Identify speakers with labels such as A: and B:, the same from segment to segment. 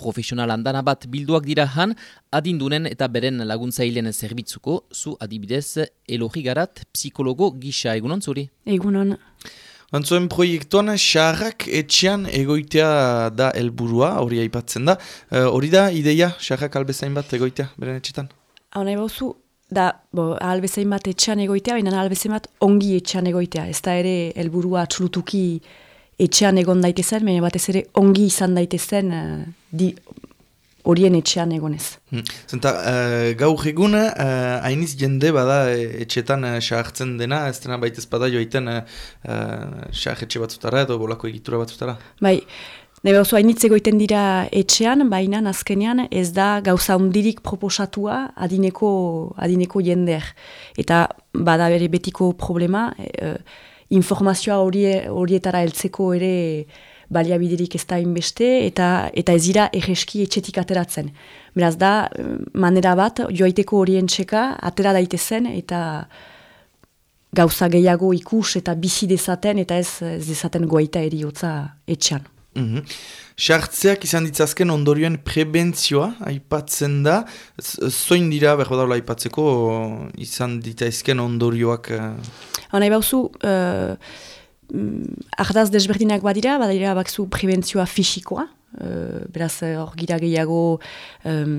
A: profesional andana bat bilduak dira han, adindunen eta beren laguntzaileen zerbitzuko, zu adibidez, elogi garat, psikologo gisa egunon zuri?
B: Egunon.
C: Antzuen proiektuan, xarrak etxean egoitea da helburua hori aipatzen da. Eh, hori da, ideia, xarrak albezain bat egoitea, beren etxetan?
B: Hau nahi bauzu, da, bo, albezain bat etxean egoitea, baina albezain bat ongi etxean egoitea. Ez da ere helburua txulutuki etxean egon daitezen, baina batez ere ongi izan daitezen uh, di, horien etxean egonez.
C: Hmm. Zenta, uh, gaur egun, uh, hainiz jende bada etxetan uh, dena, ez dena baita ezpada joaiten uh, uh, etxe batzutara edo bolako egitura batzutara?
B: Bai, nahi oso hainitz egoiten dira etxean, baina azkenean ez da gauza hundirik proposatua adineko, adineko jender. Eta bada bere betiko problema, uh, informazioa horietara heltzeko ere baliabiderik ez da inbeste, eta, eta ez dira egeski etxetik ateratzen. Beraz da, manera bat, joaiteko horien txeka, atera daitezen, eta gauza gehiago ikus eta bizi dezaten, eta ez, ez dezaten goaita eriotza etxan.
C: Mm Sartzeak izan ditzazken ondorioen prebentzioa, aipatzen da, zoin dira, behar daula aipatzeko, izan ditaizken ondorioak?
B: Hona, bauzu, uh, mm, ardaz desberdinak badira, badira bakzu prebentzioa fisikoa, uh, beraz hor gira gehiago um,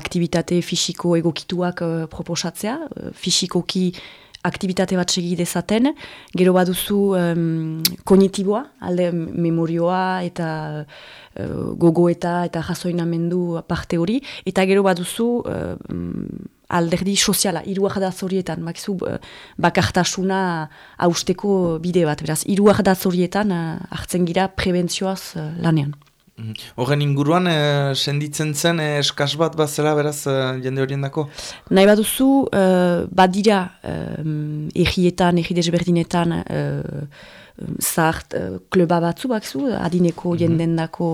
B: aktivitate fisiko egokituak uh, proposatzea, uh, fisikoki aktivitate bat segi dezaten, gero baduzu um, kognitiboa, alde memorioa eta uh, gogoeta eta jasoinamendu parte hori, eta gero baduzu alderdi soziala, iruak da zorietan, makizu, eh, bakartasuna hausteko bide bat, beraz, iruak da zorietan uh, hartzen gira prebentzioaz uh, lanean.
C: Mhm. Horren inguruan, e, senditzen zen e, eskaz bat bat zela beraz jende horien dako?
B: Nahi baduzu, e, badira e, egietan, egidez berdinetan, e, zart, e, kluba batzu bakzu, adineko mm jenden dako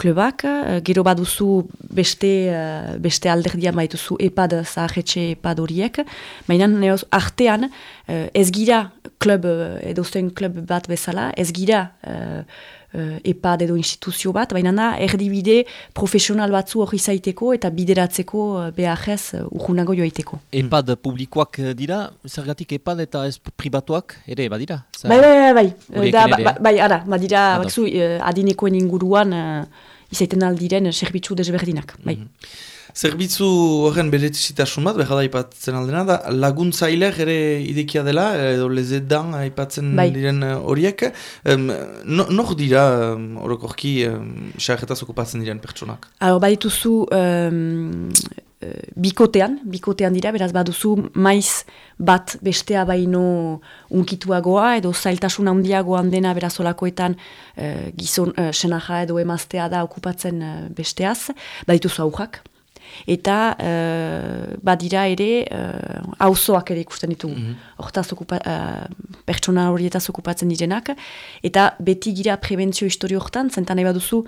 B: klubak, uh, gero baduzu beste, uh, beste alderdian baituzu epad, zahetxe epad horiek, baina neoz artean uh, ez gira klub, edo zen klub bat bezala, ez gira uh, uh, epad edo instituzio bat, baina na erdibide profesional batzu hori zaiteko eta bideratzeko uh, behajez uh, urgunago joaiteko.
A: Epad publikoak dira, zergatik epad eta ez pribatuak ere badira?
B: Bai, bai, bai, bai, da, bai, bai, ara, badira, bakzu, uh, adinekoen inguruan, uh, izaiten aldiren zerbitzu desberdinak. Bai. Mm -hmm.
C: Zerbitzu horren berezitasun bat, behar da ipatzen aldena, da laguntzaileak ere idekia dela, edo lezedan aipatzen bai. diren eh, horiek. Um, Nor dira um, um, okupatzen diren pertsonak?
B: Haro, badituzu bikotean, bikotean dira, beraz baduzu maiz bat bestea baino unkituagoa edo zailtasun handiagoan dena berazolakoetan uh, gizon uh, senaja edo emaztea da okupatzen uh, besteaz, badituzu aujak. Eta uh, badira ere uh, ere ikusten ditugu. Mm -hmm. pertsona horietaz okupatzen direnak. Eta beti gira prebentzio historio horretan, zentan baduzu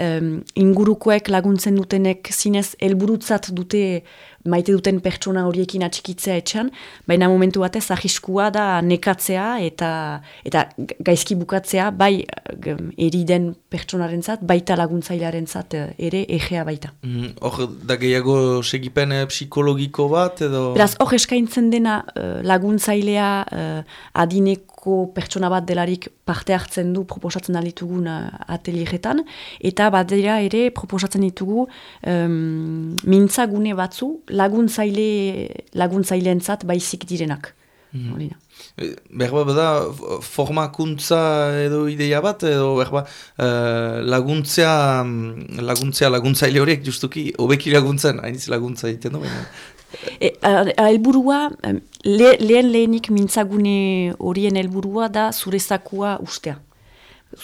B: um, ingurukoek laguntzen dutenek zinez helburutzat dute maite duten pertsona horiekin atxikitzea etxan, baina momentu batez ahiskua da nekatzea eta eta gaizki bukatzea bai eri den pertsonaren zat, baita laguntzailearen zat eh, ere egea baita.
C: Mm, hor, mm, da gehiago segipen eh, psikologiko bat edo?
B: Beraz, hor eskaintzen dena uh, laguntzailea uh, adinek pertsona bat delarik parte hartzen du proposatzen alitugun uh, atelieretan, eta badera ere proposatzen ditugu um, mintzagune batzu laguntzaile laguntzailentzat baizik direnak. Mm -hmm.
C: Berba bada formakuntza edo ideia bat edo berba uh, laguntzea laguntzea laguntzaile horiek justuki hobeki laguntzen, hainiz laguntza egiten du.
B: E, elburua, le, lehen lehenik mintzagune horien helburua da zurezakua ustea.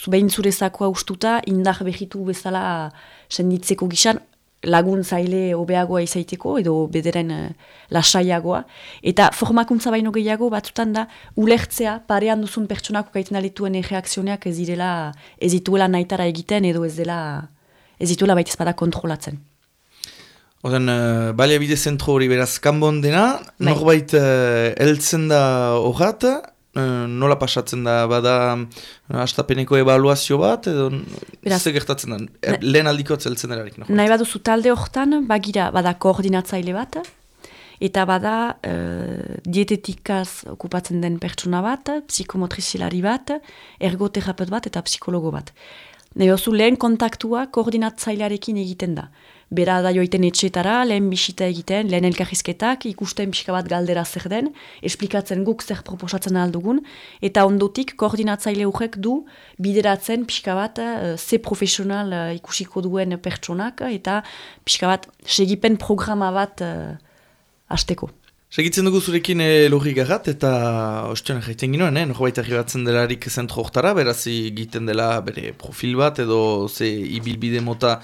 B: Behin zurezakua ustuta, indar behitu bezala senditzeko gizan, laguntzaile obeagoa izaiteko edo bederen uh, lasaiagoa. Eta formakuntza baino gehiago batzutan da ulertzea parean duzun pertsonako gaiten alituen reakzioneak ez direla ez dituela naitara egiten edo ez dela ez dituela baita kontrolatzen.
C: Oden, uh, bide zentro hori beraz kanbon dena, bai. norbait uh, eltzen da horrat, nola pasatzen da, bada astapeneko evaluazio bat, edo ze gertatzen da, lehen aldiko zeltzen erarik.
B: No? Nahi baduzu talde horretan, bagira, bada koordinatzaile bat, eta bada uh, dietetikaz okupatzen den pertsona bat, psikomotrizilari bat, ergoterapeut bat eta psikologo bat. Nahi lehen kontaktua koordinatzailearekin egiten da bera da joiten etxetara, lehen bisita egiten, lehen elkarrizketak, ikusten pixka bat galdera zer den, esplikatzen guk zer proposatzen aldugun, eta ondotik koordinatzaile horrek du bideratzen pixka bat uh, ze profesional uh, ikusiko duen pertsonak, eta pixka bat segipen programa bat uh, hasteko.
C: Segitzen dugu zurekin elurri garrat eta ostean jaiten ginoen, eh? Noko baita arribatzen delarik zentro oktara, beraz egiten dela bere profil bat edo ze ibilbide mota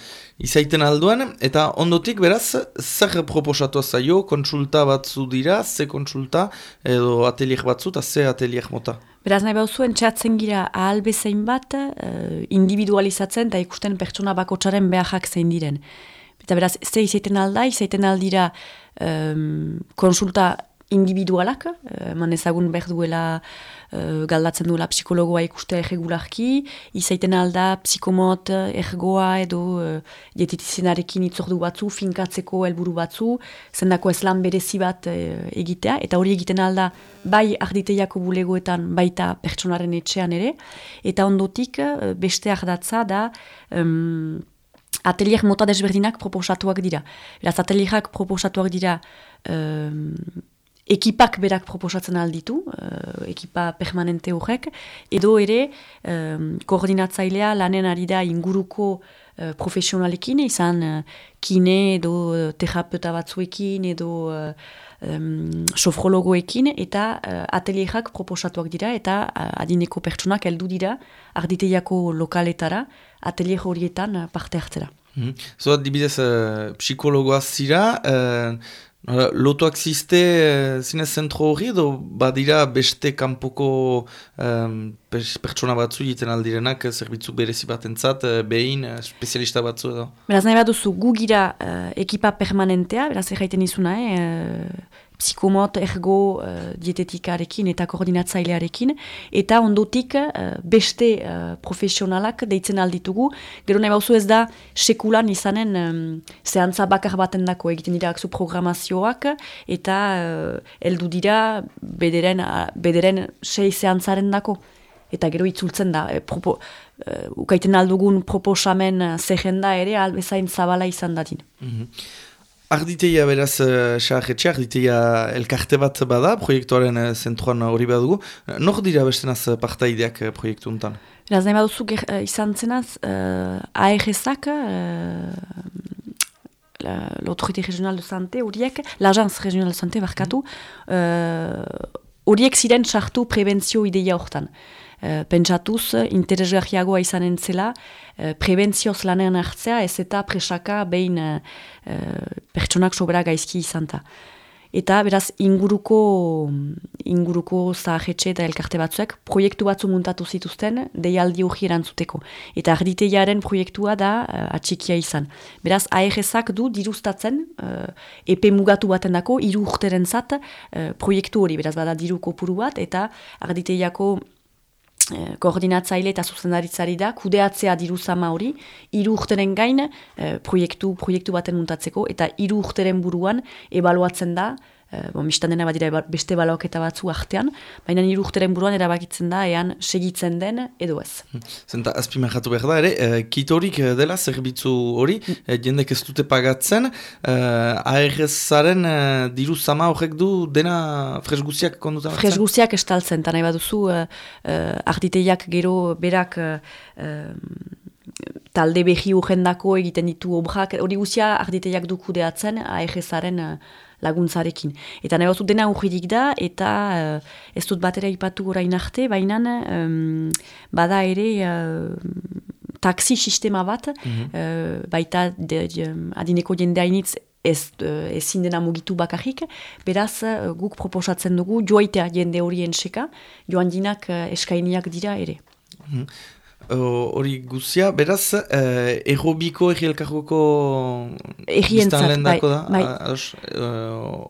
C: izaiten alduan. Eta ondotik beraz, zer proposatu zaio, konsulta batzu dira, ze konsulta edo ateliek batzu eta ze ateliek mota?
B: Beraz nahi behar txatzen gira ahal bezain bat, uh, individualizatzen eta ikusten pertsona bako txaren behajak zein diren. Eta beraz, ze izaiten alda, izaiten aldira um, konsulta individualak, uh, man ezagun behar duela uh, galdatzen duela psikologoa ikuste erregularki, izaiten alda psikomot ergoa edo uh, dietitizenarekin itzordu batzu, finkatzeko helburu batzu, zendako ez lan berezi bat egitea, eta hori egiten alda bai arditeiako bulegoetan baita pertsonaren etxean ere, eta ondotik uh, beste ardatza da um, atelier mota desberdinak proposatuak dira. Beraz, atelierak proposatuak dira um, ekipak berak proposatzen alditu, uh, ekipa permanente horrek, edo ere um, koordinatzailea lanen ari da inguruko uh, profesionalekin, izan uh, kine edo terapeuta batzuekin edo uh, um, sofrologoekin, eta uh, atelierak proposatuak dira, eta uh, adineko pertsonak heldu dira arditeiako lokaletara, atelier horietan parte hartzera.
C: Mm -hmm. Zoa, dibidez, uh, psikologoa zira, uh, lotuak ziste uh, zinez zentro hori, edo badira beste kanpoko um, pertsona batzu egiten aldirenak, zerbitzu berezi bat entzat, uh, behin, uh, spezialista batzu edo?
B: Beraz, nahi bat duzu, gu gira uh, ekipa permanentea, beraz, erraiten izuna, eh, psikomot ergo uh, dietetikarekin eta koordinatzailearekin, eta ondotik uh, beste uh, profesionalak deitzen alditugu. Gero nahi bauzu ez da sekulan izanen um, zehantza bakar baten dako egiten dira akzu programazioak, eta uh, eldu dira bederen, uh, bederen sei zehantzaren dako. Eta gero itzultzen da, e, propo, ukaiten aldugun proposamen zehenda ere, albezain zabala izan dadin. Mm
C: Arditeia beraz, xahetxe, uh, arditeia elkarte bat bada, proiektuaren uh, zentroan hori badugu. Nor dira bestenaz partaideak proiektu untan?
B: Beraz, nahi baduzu uh, izan zenaz, uh, ARS-ak, uh, l'autorité régionale de santé, horiek, l'agence régionale de santé, barkatu, horiek uh, ziren sartu prebentzio ideia hortan. Uh, pentsatuz, interesgarriagoa izanen zela, uh, prebentzioz lanean hartzea, ez eta presaka behin uh, pertsonak sobera gaizki izan ta. Eta beraz inguruko inguruko zahetxe eta elkarte batzuek proiektu batzu muntatu zituzten deialdi hori erantzuteko. Eta arditeiaren proiektua da uh, atxikia izan. Beraz ARS-ak du dirustatzen uh, epe mugatu baten dako iru urteren zat proiektu hori. Beraz bada diru kopuru bat eta arditeiako Eh, koordinatzaile eta zuzendaritzari da, kudeatzea diru zama hori, iru urteren gain eh, proiektu, proiektu baten muntatzeko, eta iru urteren buruan ebaluatzen da, Uh, bon, dena badira beste balaoketa batzu artean, baina nire urteren buruan erabakitzen da, ean segitzen den edo ez.
C: Hmm. Zenta, azpimahatu behar da, ere, uh, kitorik dela zerbitzu hori, mm. uh, jendek ez dute pagatzen, uh, ARS-aren uh, diru zama horrek du dena fresguziak konduta batzen?
B: Fresguziak estaltzen, eta nahi baduzu, uh, artiteiak gero berak... Talde behi urgendako egiten ditu obrak, hori guzia arditeiak dukudeatzen ARS-aren laguntzarekin. Eta nahi dena urridik da, eta uh, ez dut batera ipatu orain arte, baina um, bada ere uh, taksi sistema bat, mm baita de, de, adineko jendeainitz ez, uh, ezin dena mugitu bakarrik, beraz guk proposatzen dugu joaitea jende horien seka, joan dinak uh, eskainiak dira ere. Mhm
C: hori guzia, beraz, uh, errobiko errielkargoko
B: biztan bai,
C: da? Bai.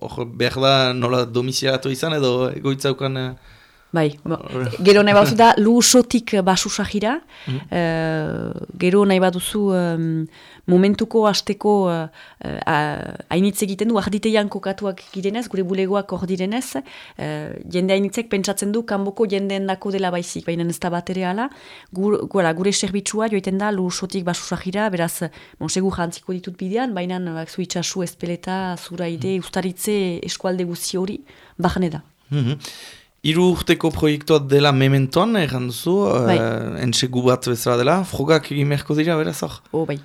C: Hor uh, behar da nola domizialatu izan edo egoitzaukan... Uh...
B: Bai, gero nahi bat da, lu sotik basu sahira, mm gero nahi bat duzu um, momentuko hasteko hainitze uh, egiten du, arditeian kokatuak girenez, gure bulegoak hor direnez, uh, jende hainitzek pentsatzen du, kanboko jendeen dako dela baizik, baina ez da bat ere ala, gure, gure serbitsua joiten da, lu sotik basu sahira, beraz, monsegu jantziko ditut bidean, baina zu itxasu ezpeleta, zura ide, mm ustaritze eskualde guzi hori, bahne da.
C: Mm Iru urteko proiektuat dela mementoan, erran duzu, bai. uh, bat bezala dela, frogak egin beharko dira, beraz hor?
B: Oh, bai.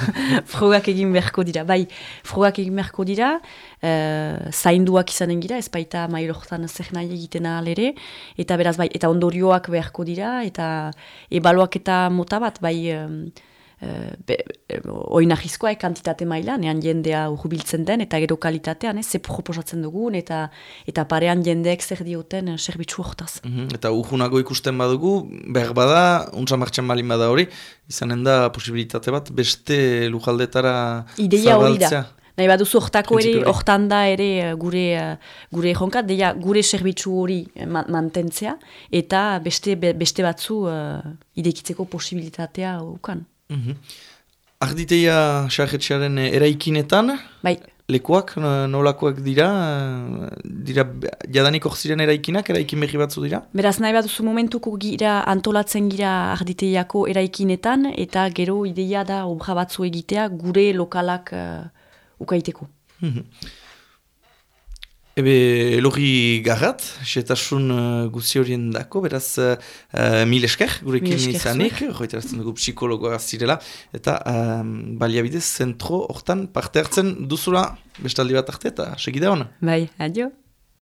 B: frogak egin beharko dira, bai. Frogak egin beharko dira, uh, zainduak izanen gira, ez baita mailortan zer nahi egiten alere, eta beraz, bai, eta ondorioak beharko dira, eta ebaloak eta mota bat, bai, oinahizkoa e, kantitate maila, nean jendea urbiltzen den, eta gero kalitatean, ze proposatzen dugun, eta eta parean jendeek zer dioten serbitzu hortaz.
C: Mm Eta urgunago ikusten badugu, behar bada, untsa martxan balin bada hori, izanen da posibilitate bat, beste lujaldetara
B: Ideia hori da. Nahi bat duzu hortako ere, hortan da ere gure, gure erronka, deia gure serbitzu hori mantentzea, eta beste, beste batzu uh, idekitzeko posibilitatea ukan. Mm -hmm.
C: Arditeia xarretxearen eraikinetan,
B: bai.
C: lekuak nolakoak dira, dira jadanik ziren eraikinak, eraikin behi batzu dira?
B: Beraz nahi bat duzu momentuko gira antolatzen gira arditeiako eraikinetan, eta gero ideia da obra batzu egitea gure lokalak uh, ukaiteko. Mm
C: Ebe, elorri garrat, setasun uh, guzi horien dako, beraz, uh, mil esker, gurekin izanik, joiterazten dugu psikologoa zirela, eta um, baliabidez zentro hortan parte hartzen duzula bestaldi bat arte, eta segide hona.
B: Bai, adio.